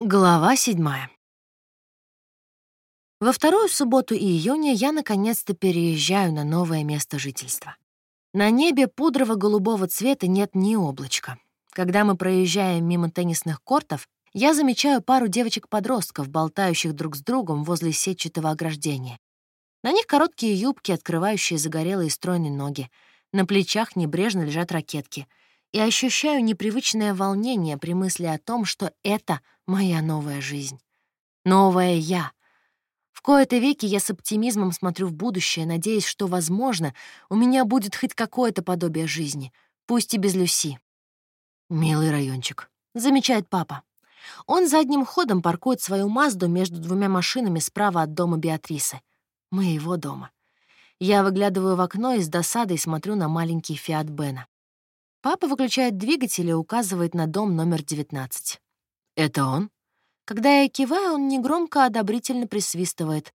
Глава седьмая. Во вторую субботу июня я наконец-то переезжаю на новое место жительства. На небе пудрово-голубого цвета нет ни облачка. Когда мы проезжаем мимо теннисных кортов, я замечаю пару девочек-подростков, болтающих друг с другом возле сетчатого ограждения. На них короткие юбки, открывающие загорелые стройные ноги. На плечах небрежно лежат ракетки — и ощущаю непривычное волнение при мысли о том, что это моя новая жизнь. Новая я. В кои-то веки я с оптимизмом смотрю в будущее, надеясь, что, возможно, у меня будет хоть какое-то подобие жизни, пусть и без Люси. «Милый райончик», — замечает папа. Он задним ходом паркует свою Мазду между двумя машинами справа от дома Беатрисы. Моего дома. Я выглядываю в окно и с досадой смотрю на маленький Фиат Бена. Папа выключает двигатель и указывает на дом номер 19. «Это он?» Когда я киваю, он негромко одобрительно присвистывает.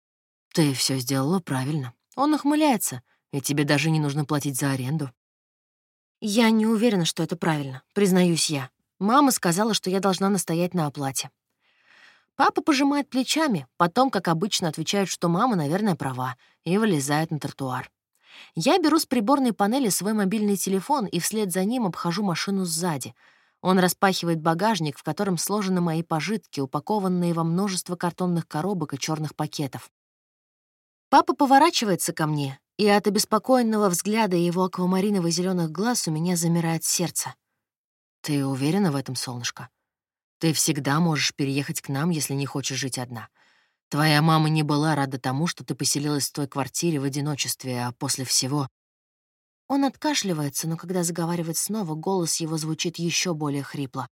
«Ты все сделала правильно». Он ухмыляется, и тебе даже не нужно платить за аренду. Я не уверена, что это правильно, признаюсь я. Мама сказала, что я должна настоять на оплате. Папа пожимает плечами, потом, как обычно, отвечает, что мама, наверное, права, и вылезает на тротуар. Я беру с приборной панели свой мобильный телефон и вслед за ним обхожу машину сзади. Он распахивает багажник, в котором сложены мои пожитки, упакованные во множество картонных коробок и черных пакетов. Папа поворачивается ко мне, и от обеспокоенного взгляда его аквамариново зеленых глаз у меня замирает сердце. «Ты уверена в этом, солнышко? Ты всегда можешь переехать к нам, если не хочешь жить одна. Твоя мама не была рада тому, что ты поселилась в той квартире в одиночестве, а после всего... Он откашливается, но когда заговаривает снова, голос его звучит еще более хрипло.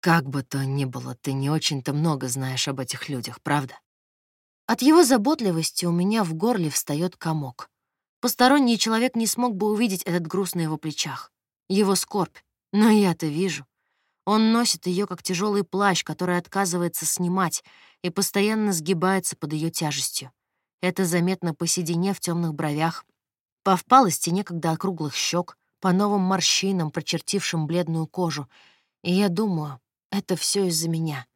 Как бы то ни было, ты не очень-то много знаешь об этих людях, правда? От его заботливости у меня в горле встает комок. Посторонний человек не смог бы увидеть этот груз на его плечах, его скорбь, но я-то вижу. Он носит ее как тяжелый плащ, который отказывается снимать, и постоянно сгибается под ее тяжестью. Это заметно по седине в темных бровях, по впалости некогда округлых щек, по новым морщинам, прочертившим бледную кожу. И я думаю, это все из-за меня.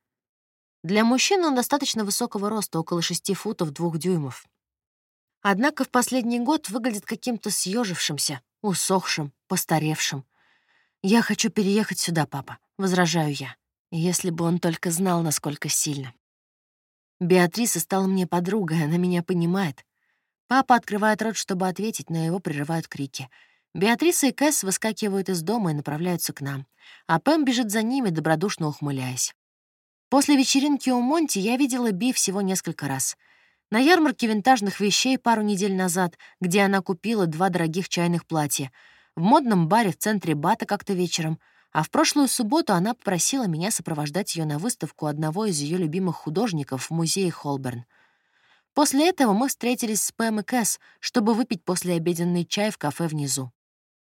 Для мужчины он достаточно высокого роста, около шести футов двух дюймов. Однако в последний год выглядит каким-то съежившимся, усохшим, постаревшим. «Я хочу переехать сюда, папа», — возражаю я. Если бы он только знал, насколько сильно. Беатриса стала мне подругой, она меня понимает. Папа открывает рот, чтобы ответить, но его прерывают крики. Беатриса и Кэс выскакивают из дома и направляются к нам, а Пэм бежит за ними, добродушно ухмыляясь. После вечеринки у Монти я видела Би всего несколько раз. На ярмарке винтажных вещей пару недель назад, где она купила два дорогих чайных платья — в модном баре в центре Бата как-то вечером, а в прошлую субботу она попросила меня сопровождать ее на выставку одного из ее любимых художников в музее Холберн. После этого мы встретились с Пэм и Кэс, чтобы выпить послеобеденный чай в кафе внизу.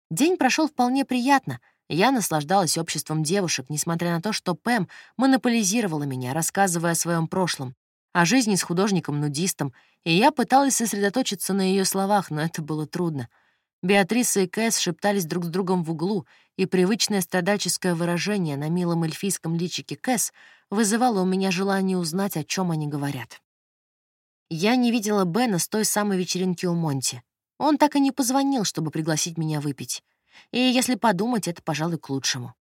День прошел вполне приятно. Я наслаждалась обществом девушек, несмотря на то, что Пэм монополизировала меня, рассказывая о своем прошлом, о жизни с художником-нудистом, и я пыталась сосредоточиться на ее словах, но это было трудно — Беатриса и Кэс шептались друг с другом в углу, и привычное страдальческое выражение на милом эльфийском личике Кэс вызывало у меня желание узнать, о чем они говорят. Я не видела Бена с той самой вечеринки у Монти. Он так и не позвонил, чтобы пригласить меня выпить. И, если подумать, это, пожалуй, к лучшему.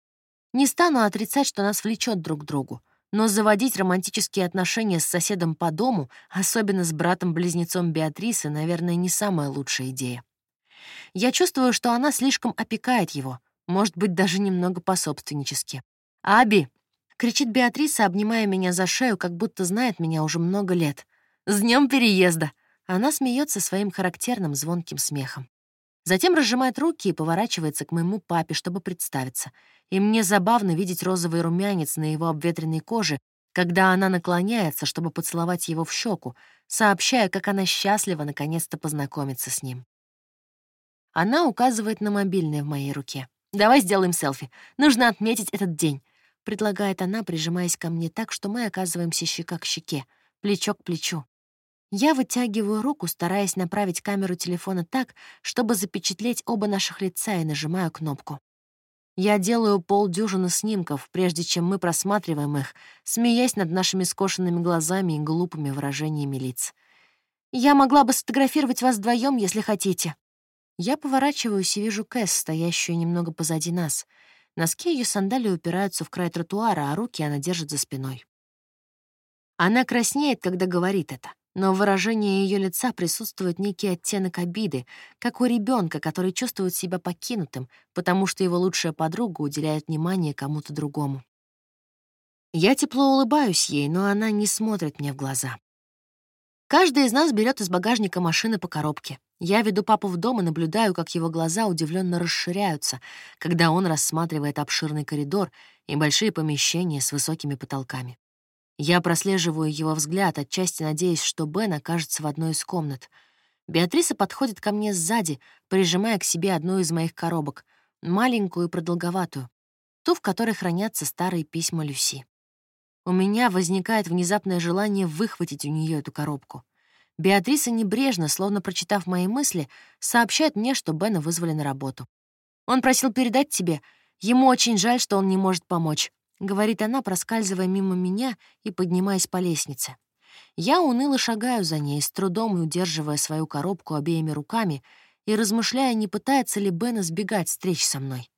Не стану отрицать, что нас влечет друг к другу, но заводить романтические отношения с соседом по дому, особенно с братом-близнецом Беатрисы, наверное, не самая лучшая идея. Я чувствую, что она слишком опекает его, может быть, даже немного пособственнически. «Аби!» — кричит Беатриса, обнимая меня за шею, как будто знает меня уже много лет. «С днем переезда!» Она смеется своим характерным звонким смехом. Затем разжимает руки и поворачивается к моему папе, чтобы представиться. И мне забавно видеть розовый румянец на его обветренной коже, когда она наклоняется, чтобы поцеловать его в щеку, сообщая, как она счастлива наконец-то познакомиться с ним. Она указывает на мобильный в моей руке. «Давай сделаем селфи. Нужно отметить этот день», — предлагает она, прижимаясь ко мне так, что мы оказываемся щека к щеке, плечо к плечу. Я вытягиваю руку, стараясь направить камеру телефона так, чтобы запечатлеть оба наших лица, и нажимаю кнопку. Я делаю полдюжины снимков, прежде чем мы просматриваем их, смеясь над нашими скошенными глазами и глупыми выражениями лиц. «Я могла бы сфотографировать вас вдвоем, если хотите». Я поворачиваюсь и вижу Кэс, стоящую немного позади нас. Носки ее сандалии упираются в край тротуара, а руки она держит за спиной. Она краснеет, когда говорит это, но в выражении ее лица присутствует некий оттенок обиды, как у ребенка, который чувствует себя покинутым, потому что его лучшая подруга уделяет внимание кому-то другому. Я тепло улыбаюсь ей, но она не смотрит мне в глаза. Каждый из нас берет из багажника машины по коробке. Я веду папу в дом и наблюдаю, как его глаза удивленно расширяются, когда он рассматривает обширный коридор и большие помещения с высокими потолками. Я прослеживаю его взгляд, отчасти надеясь, что Бен окажется в одной из комнат. Беатриса подходит ко мне сзади, прижимая к себе одну из моих коробок, маленькую и продолговатую, ту, в которой хранятся старые письма Люси. У меня возникает внезапное желание выхватить у нее эту коробку. Беатриса небрежно, словно прочитав мои мысли, сообщает мне, что Бена вызвали на работу. Он просил передать тебе. Ему очень жаль, что он не может помочь. — говорит она, проскальзывая мимо меня и поднимаясь по лестнице. Я уныло шагаю за ней, с трудом удерживая свою коробку обеими руками и размышляя, не пытается ли Бена сбегать встреч со мной.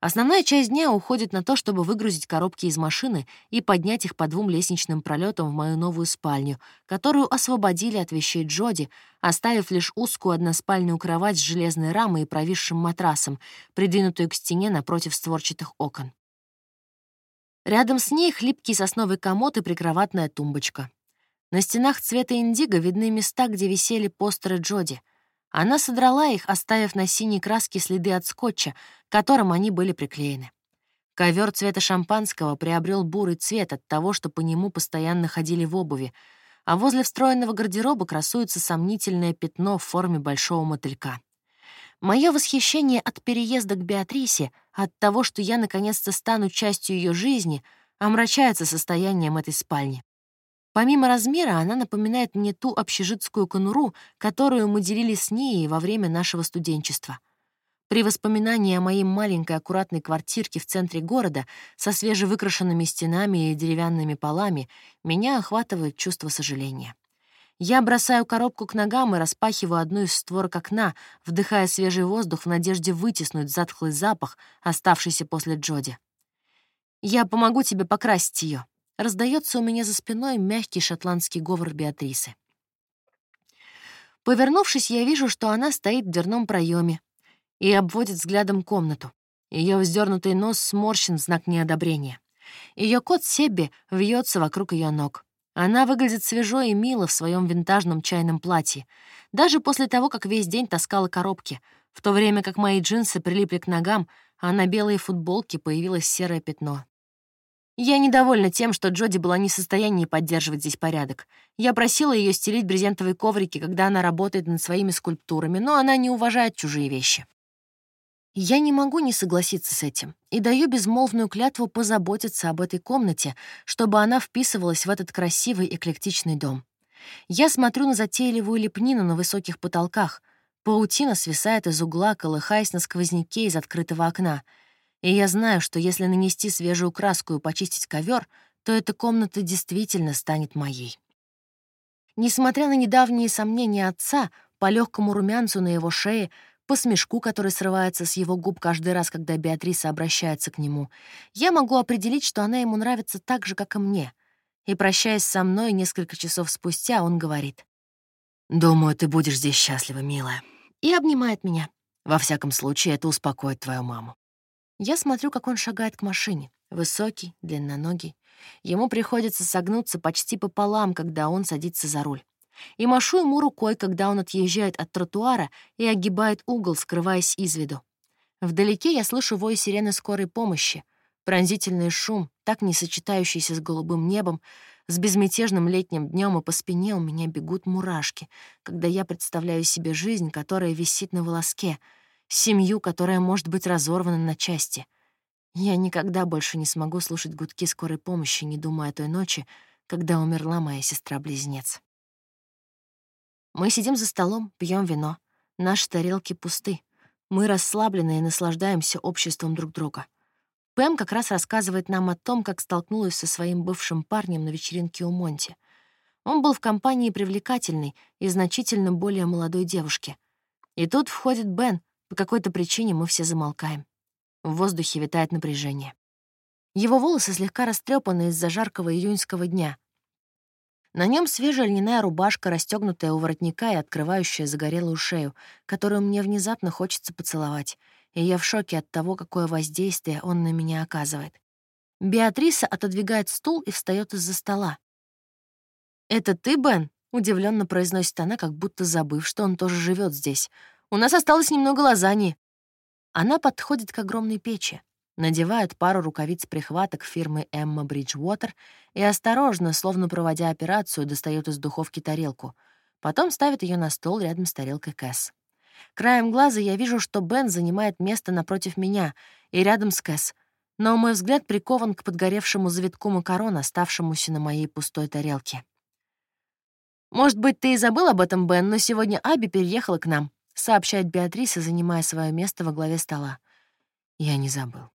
Основная часть дня уходит на то, чтобы выгрузить коробки из машины и поднять их по двум лестничным пролетам в мою новую спальню, которую освободили от вещей Джоди, оставив лишь узкую односпальную кровать с железной рамой и провисшим матрасом, придвинутую к стене напротив створчатых окон. Рядом с ней хлипкий сосновый комод и прикроватная тумбочка. На стенах цвета индиго видны места, где висели постеры Джоди. Она содрала их, оставив на синей краске следы от скотча, которым они были приклеены. Ковер цвета шампанского приобрел бурый цвет от того, что по нему постоянно ходили в обуви, а возле встроенного гардероба красуется сомнительное пятно в форме большого мотылька. Мое восхищение от переезда к Беатрисе, от того, что я наконец-то стану частью ее жизни, омрачается состоянием этой спальни. Помимо размера, она напоминает мне ту общежитскую конуру, которую мы делили с ней во время нашего студенчества. При воспоминании о моей маленькой аккуратной квартирке в центре города со свежевыкрашенными стенами и деревянными полами меня охватывает чувство сожаления. Я бросаю коробку к ногам и распахиваю одну из створок окна, вдыхая свежий воздух в надежде вытеснуть затхлый запах, оставшийся после Джоди. «Я помогу тебе покрасить ее. Раздается у меня за спиной мягкий шотландский говор Беатрисы. Повернувшись, я вижу, что она стоит в дверном проеме и обводит взглядом комнату. Ее вздернутый нос сморщен в знак неодобрения. Ее кот Себби вьется вокруг ее ног. Она выглядит свежо и мило в своем винтажном чайном платье, даже после того, как весь день таскала коробки, в то время как мои джинсы прилипли к ногам, а на белой футболке появилось серое пятно. Я недовольна тем, что Джоди была не в состоянии поддерживать здесь порядок. Я просила ее стелить брезентовые коврики, когда она работает над своими скульптурами, но она не уважает чужие вещи. Я не могу не согласиться с этим и даю безмолвную клятву позаботиться об этой комнате, чтобы она вписывалась в этот красивый эклектичный дом. Я смотрю на затейливую лепнину на высоких потолках. Паутина свисает из угла, колыхаясь на сквозняке из открытого окна. И я знаю, что если нанести свежую краску и почистить ковер, то эта комната действительно станет моей. Несмотря на недавние сомнения отца, по легкому румянцу на его шее — по смешку, который срывается с его губ каждый раз, когда Беатриса обращается к нему, я могу определить, что она ему нравится так же, как и мне. И, прощаясь со мной несколько часов спустя, он говорит. «Думаю, ты будешь здесь счастлива, милая». И обнимает меня. Во всяком случае, это успокоит твою маму. Я смотрю, как он шагает к машине. Высокий, длинноногий. Ему приходится согнуться почти пополам, когда он садится за руль и машу ему рукой, когда он отъезжает от тротуара и огибает угол, скрываясь из виду. Вдалеке я слышу вой сирены скорой помощи, пронзительный шум, так не сочетающийся с голубым небом, с безмятежным летним днем, и по спине у меня бегут мурашки, когда я представляю себе жизнь, которая висит на волоске, семью, которая может быть разорвана на части. Я никогда больше не смогу слушать гудки скорой помощи, не думая о той ночи, когда умерла моя сестра-близнец. Мы сидим за столом, пьем вино. Наши тарелки пусты. Мы расслаблены и наслаждаемся обществом друг друга. Пэм как раз рассказывает нам о том, как столкнулась со своим бывшим парнем на вечеринке у Монти. Он был в компании привлекательной и значительно более молодой девушки. И тут входит Бен. По какой-то причине мы все замолкаем. В воздухе витает напряжение. Его волосы слегка растрепаны из-за жаркого июньского дня, на нем свежая льняная рубашка, расстегнутая у воротника и открывающая загорелую шею, которую мне внезапно хочется поцеловать, и я в шоке от того, какое воздействие он на меня оказывает. Беатриса отодвигает стул и встает из-за стола. «Это ты, Бен?» — удивленно произносит она, как будто забыв, что он тоже живет здесь. «У нас осталось немного лазаньи». Она подходит к огромной печи надевает пару рукавиц-прихваток фирмы Эмма Бриджвотер и осторожно, словно проводя операцию, достает из духовки тарелку. Потом ставит ее на стол рядом с тарелкой Кэс. Краем глаза я вижу, что Бен занимает место напротив меня и рядом с Кэс, но мой взгляд прикован к подгоревшему завитку макарон, оставшемуся на моей пустой тарелке. «Может быть, ты и забыл об этом, Бен, но сегодня Аби переехала к нам», — сообщает Беатриса, занимая свое место во главе стола. Я не забыл.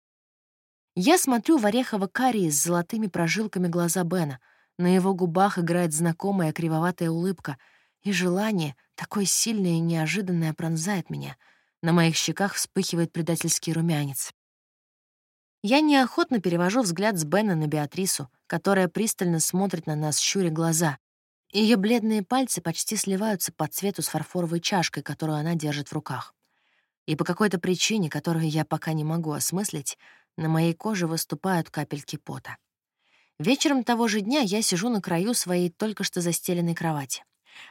Я смотрю в орехово-карие с золотыми прожилками глаза Бена. На его губах играет знакомая кривоватая улыбка, и желание, такое сильное и неожиданное, пронзает меня. На моих щеках вспыхивает предательский румянец. Я неохотно перевожу взгляд с Бена на Беатрису, которая пристально смотрит на нас, щуря глаза. Ее бледные пальцы почти сливаются по цвету с фарфоровой чашкой, которую она держит в руках. И по какой-то причине, которую я пока не могу осмыслить, на моей коже выступают капельки пота. Вечером того же дня я сижу на краю своей только что застеленной кровати.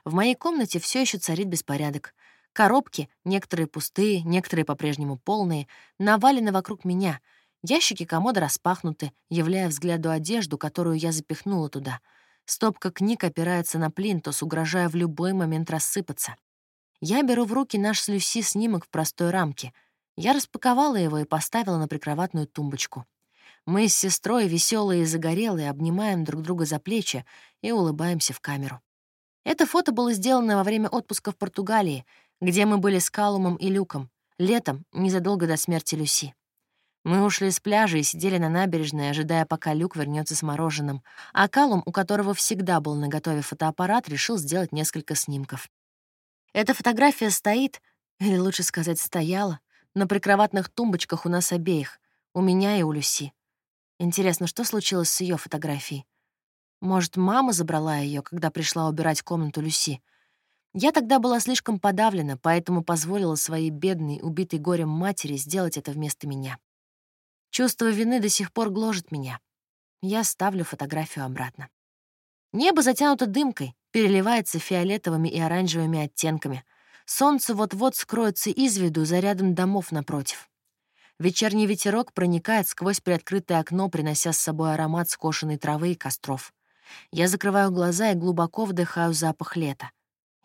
В моей комнате все еще царит беспорядок. Коробки, некоторые пустые, некоторые по-прежнему полные, навалены вокруг меня. Ящики комода распахнуты, являя взгляду одежду, которую я запихнула туда. Стопка книг опирается на плинтус, угрожая в любой момент рассыпаться. Я беру в руки наш с Люси снимок в простой рамке — я распаковала его и поставила на прикроватную тумбочку. Мы с сестрой, веселые и загорелые, обнимаем друг друга за плечи и улыбаемся в камеру. Это фото было сделано во время отпуска в Португалии, где мы были с Калумом и Люком, летом, незадолго до смерти Люси. Мы ушли с пляжа и сидели на набережной, ожидая, пока Люк вернется с мороженым, а Калум, у которого всегда был наготове фотоаппарат, решил сделать несколько снимков. Эта фотография стоит, или лучше сказать, стояла, на прикроватных тумбочках у нас обеих, у меня и у Люси. Интересно, что случилось с ее фотографией? Может, мама забрала ее, когда пришла убирать комнату Люси? Я тогда была слишком подавлена, поэтому позволила своей бедной, убитой горем матери сделать это вместо меня. Чувство вины до сих пор гложет меня. Я ставлю фотографию обратно. Небо затянуто дымкой, переливается фиолетовыми и оранжевыми оттенками. Солнце вот-вот скроется из виду за рядом домов напротив. Вечерний ветерок проникает сквозь приоткрытое окно, принося с собой аромат скошенной травы и костров. Я закрываю глаза и глубоко вдыхаю запах лета.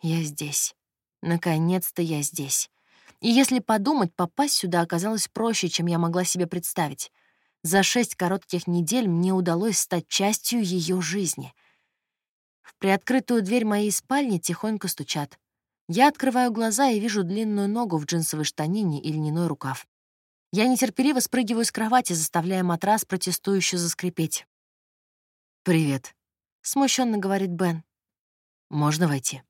Я здесь. Наконец-то я здесь. И если подумать, попасть сюда оказалось проще, чем я могла себе представить. За шесть коротких недель мне удалось стать частью ее жизни. В приоткрытую дверь моей спальни тихонько стучат. Я открываю глаза и вижу длинную ногу в джинсовой штанине и льняной рукав. Я нетерпеливо спрыгиваю с кровати, заставляя матрас протестующе заскрипеть. «Привет», — смущенно говорит Бен. «Можно войти?»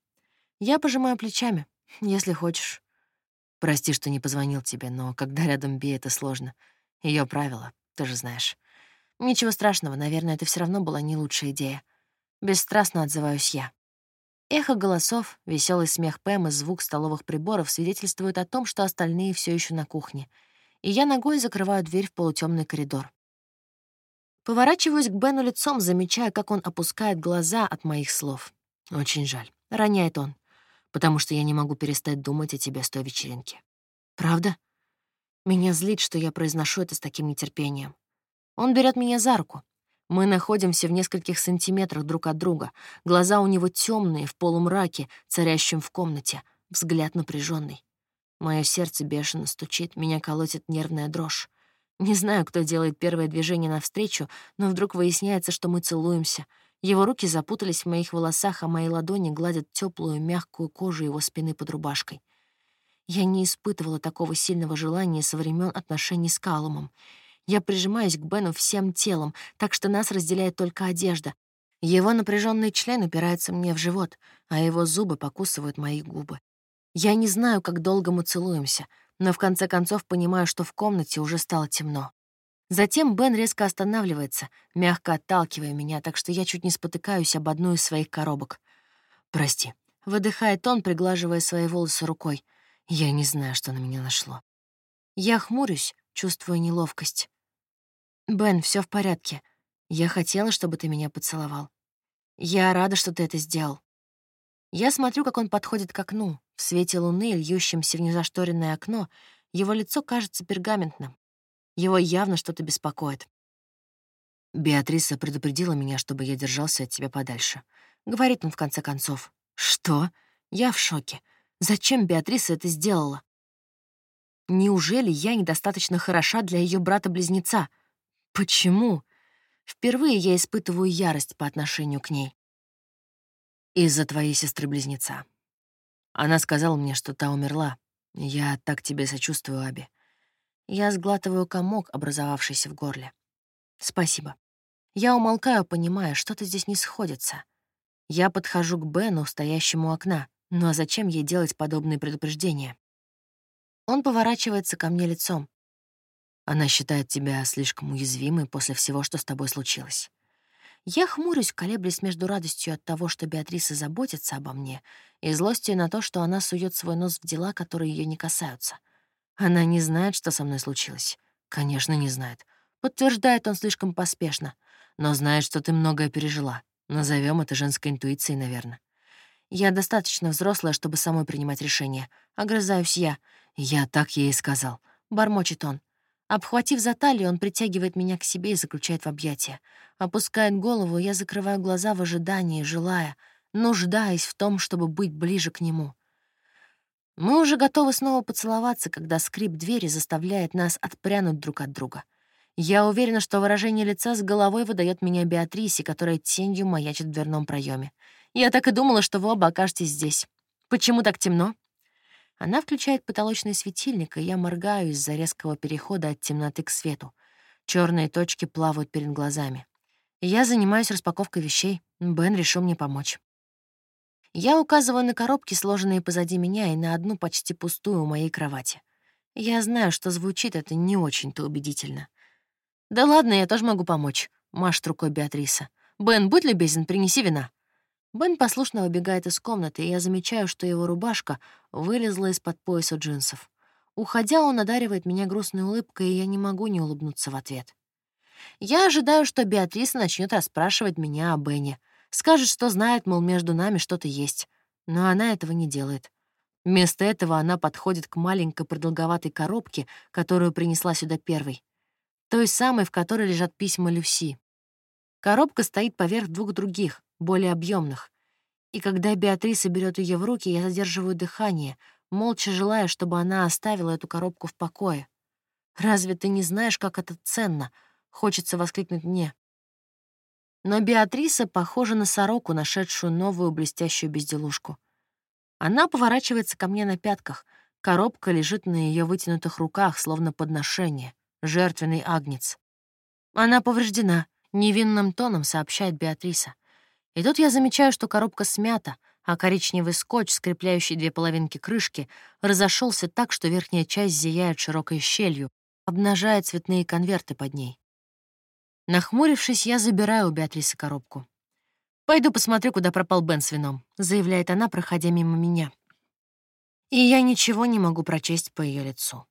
Я пожимаю плечами, если хочешь. Прости, что не позвонил тебе, но когда рядом Би, это сложно. Ее правила, ты же знаешь. Ничего страшного, наверное, это все равно была не лучшая идея. Бесстрастно отзываюсь я. Эхо голосов, веселый смех Пэм и звук столовых приборов свидетельствуют о том, что остальные все еще на кухне, и я ногой закрываю дверь в полутемный коридор. Поворачиваюсь к Бену лицом, замечая, как он опускает глаза от моих слов. «Очень жаль», — роняет он, «потому что я не могу перестать думать о тебе с той вечеринки». «Правда?» Меня злит, что я произношу это с таким нетерпением. Он берет меня за руку. Мы находимся в нескольких сантиметрах друг от друга. Глаза у него темные, в полумраке, царящем в комнате. Взгляд напряженный. Мое сердце бешено стучит, меня колотит нервная дрожь. Не знаю, кто делает первое движение навстречу, но вдруг выясняется, что мы целуемся. Его руки запутались в моих волосах, а мои ладони гладят теплую, мягкую кожу его спины под рубашкой. Я не испытывала такого сильного желания со времен отношений с Калумом. Я прижимаюсь к Бену всем телом, так что нас разделяет только одежда. Его напряженный член упирается мне в живот, а его зубы покусывают мои губы. Я не знаю, как долго мы целуемся, но в конце концов понимаю, что в комнате уже стало темно. Затем Бен резко останавливается, мягко отталкивая меня, так что я чуть не спотыкаюсь об одну из своих коробок. «Прости», — выдыхает он, приглаживая свои волосы рукой. Я не знаю, что на меня нашло. Я хмурюсь, чувствуя неловкость. «Бен, все в порядке. Я хотела, чтобы ты меня поцеловал. Я рада, что ты это сделал». Я смотрю, как он подходит к окну. В свете луны, льющемся в незашторенное окно, его лицо кажется пергаментным. Его явно что-то беспокоит. Беатриса предупредила меня, чтобы я держался от тебя подальше. Говорит он в конце концов. Что? Я в шоке. Зачем Беатриса это сделала? Неужели я недостаточно хороша для ее брата-близнеца? Почему? Впервые я испытываю ярость по отношению к ней. Из-за твоей сестры-близнеца. Она сказала мне, что та умерла. Я так тебе сочувствую, Аби. Я сглатываю комок, образовавшийся в горле. Спасибо. Я умолкаю, понимая, что-то здесь не сходится. Я подхожу к Бену, стоящему у окна. Ну а зачем ей делать подобные предупреждения? Он поворачивается ко мне лицом. Она считает тебя слишком уязвимой после всего, что с тобой случилось. Я хмурюсь, колеблясь между радостью от того, что Беатриса заботится обо мне, и злостью на то, что она сует свой нос в дела, которые ее не касаются. Она не знает, что со мной случилось. Конечно, не знает. Подтверждает он слишком поспешно. Но знает, что ты многое пережила. Назовем это женской интуицией, наверное. Я достаточно взрослая, чтобы самой принимать решения. Огрызаюсь я. Я так ей сказал. Бормочет он. Обхватив за талию, он притягивает меня к себе и заключает в объятия. Опускает голову, я закрываю глаза в ожидании, желая, нуждаясь в том, чтобы быть ближе к нему. Мы уже готовы снова поцеловаться, когда скрип двери заставляет нас отпрянуть друг от друга. Я уверена, что выражение лица с головой выдает меня Беатрисе, которая тенью маячит в дверном проеме. Я так и думала, что вы оба окажетесь здесь. Почему так темно? Она включает потолочный светильник, и я моргаю из-за резкого перехода от темноты к свету. Черные точки плавают перед глазами. Я занимаюсь распаковкой вещей. Бен решил мне помочь. Я указываю на коробки, сложенные позади меня, и на одну почти пустую у моей кровати. Я знаю, что звучит это не очень-то убедительно. «Да ладно, я тоже могу помочь», — машет рукой Беатриса. «Бен, будь любезен, принеси вина». Бен послушно выбегает из комнаты, и я замечаю, что его рубашка вылезла из-под пояса джинсов. Уходя, он одаривает меня грустной улыбкой, и я не могу не улыбнуться в ответ. Я ожидаю, что Беатриса начнет расспрашивать меня о Бене, Скажет, что знает, мол, между нами что-то есть. Но она этого не делает. Вместо этого она подходит к маленькой продолговатой коробке, которую принесла сюда первой. Той самой, в которой лежат письма Люси. Коробка стоит поверх двух других, более объемных. И когда Беатриса берет ее в руки, я задерживаю дыхание, молча желая, чтобы она оставила эту коробку в покое. «Разве ты не знаешь, как это ценно?» — хочется воскликнуть мне. Но Беатриса похожа на сороку, нашедшую новую блестящую безделушку. Она поворачивается ко мне на пятках. Коробка лежит на ее вытянутых руках, словно подношение. Жертвенный агнец. Она повреждена, невинным тоном сообщает Беатриса. И тут я замечаю, что коробка смята, а коричневый скотч, скрепляющий две половинки крышки, разошелся так, что верхняя часть зияет широкой щелью, обнажая цветные конверты под ней. Нахмурившись, я забираю у Беатрисы коробку. «Пойду посмотрю, куда пропал Бен с вином», — заявляет она, проходя мимо меня. И я ничего не могу прочесть по ее лицу.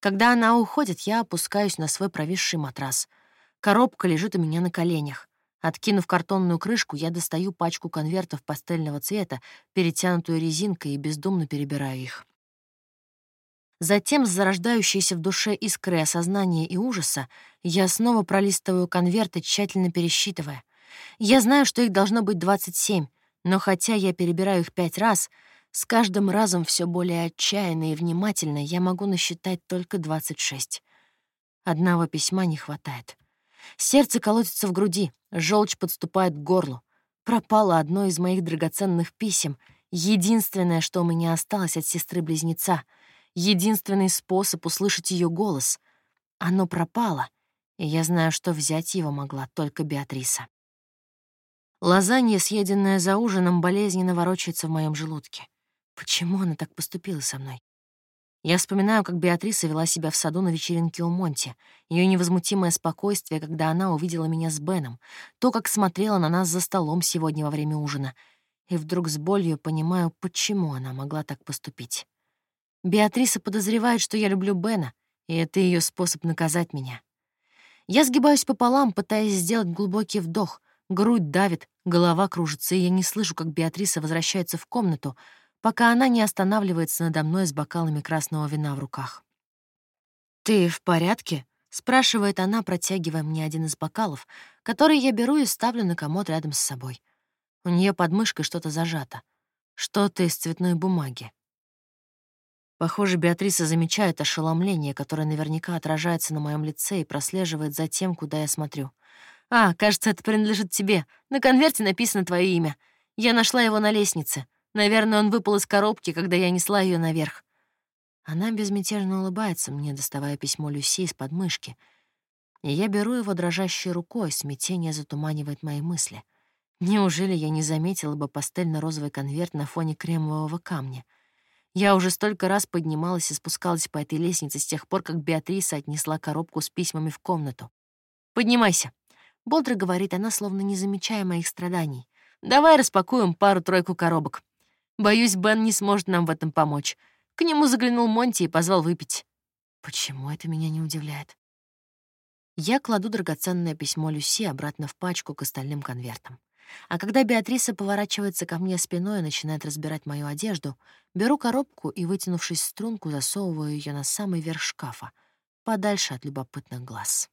Когда она уходит, я опускаюсь на свой провисший матрас. Коробка лежит у меня на коленях. Откинув картонную крышку, я достаю пачку конвертов пастельного цвета, перетянутую резинкой, и бездумно перебираю их. Затем, с зарождающейся в душе искрой осознания и ужаса, я снова пролистываю конверты, тщательно пересчитывая. Я знаю, что их должно быть 27, но хотя я перебираю их пять раз, с каждым разом все более отчаянно и внимательно я могу насчитать только 26. Одного письма не хватает. Сердце колотится в груди, желчь подступает к горлу. Пропало одно из моих драгоценных писем, единственное, что у меня осталось от сестры-близнеца — единственный способ услышать ее голос. Оно пропало, и я знаю, что взять его могла только Беатриса. Лазанья, съеденная за ужином, болезненно ворочается в моем желудке. Почему она так поступила со мной? Я вспоминаю, как Беатриса вела себя в саду на вечеринке у Монти, ее невозмутимое спокойствие, когда она увидела меня с Беном, то, как смотрела на нас за столом сегодня во время ужина. И вдруг с болью понимаю, почему она могла так поступить. Беатриса подозревает, что я люблю Бена, и это ее способ наказать меня. Я сгибаюсь пополам, пытаясь сделать глубокий вдох. Грудь давит, голова кружится, и я не слышу, как Беатриса возвращается в комнату — пока она не останавливается надо мной с бокалами красного вина в руках. «Ты в порядке?» — спрашивает она, протягивая мне один из бокалов, который я беру и ставлю на комод рядом с собой. У нее под мышкой что-то зажато. Что-то из цветной бумаги. Похоже, Беатриса замечает ошеломление, которое наверняка отражается на моем лице и прослеживает за тем, куда я смотрю. «А, кажется, это принадлежит тебе. На конверте написано твое имя. Я нашла его на лестнице. Наверное, он выпал из коробки, когда я несла ее наверх. Она безмятежно улыбается мне, доставая письмо Люси из подмышки. И я беру его дрожащей рукой, смятение затуманивает мои мысли. Неужели я не заметила бы пастельно-розовый конверт на фоне кремового камня? Я уже столько раз поднималась и спускалась по этой лестнице с тех пор, как Беатриса отнесла коробку с письмами в комнату. «Поднимайся», — бодро говорит она, словно не замечая моих страданий. «Давай распакуем пару-тройку коробок». Боюсь, Бен не сможет нам в этом помочь. К нему заглянул Монти и позвал выпить. Почему это меня не удивляет? Я кладу драгоценное письмо Люси обратно в пачку к остальным конвертам. А когда Беатриса поворачивается ко мне спиной и начинает разбирать мою одежду, беру коробку и, вытянувшись в струнку, засовываю ее на самый верх шкафа, подальше от любопытных глаз.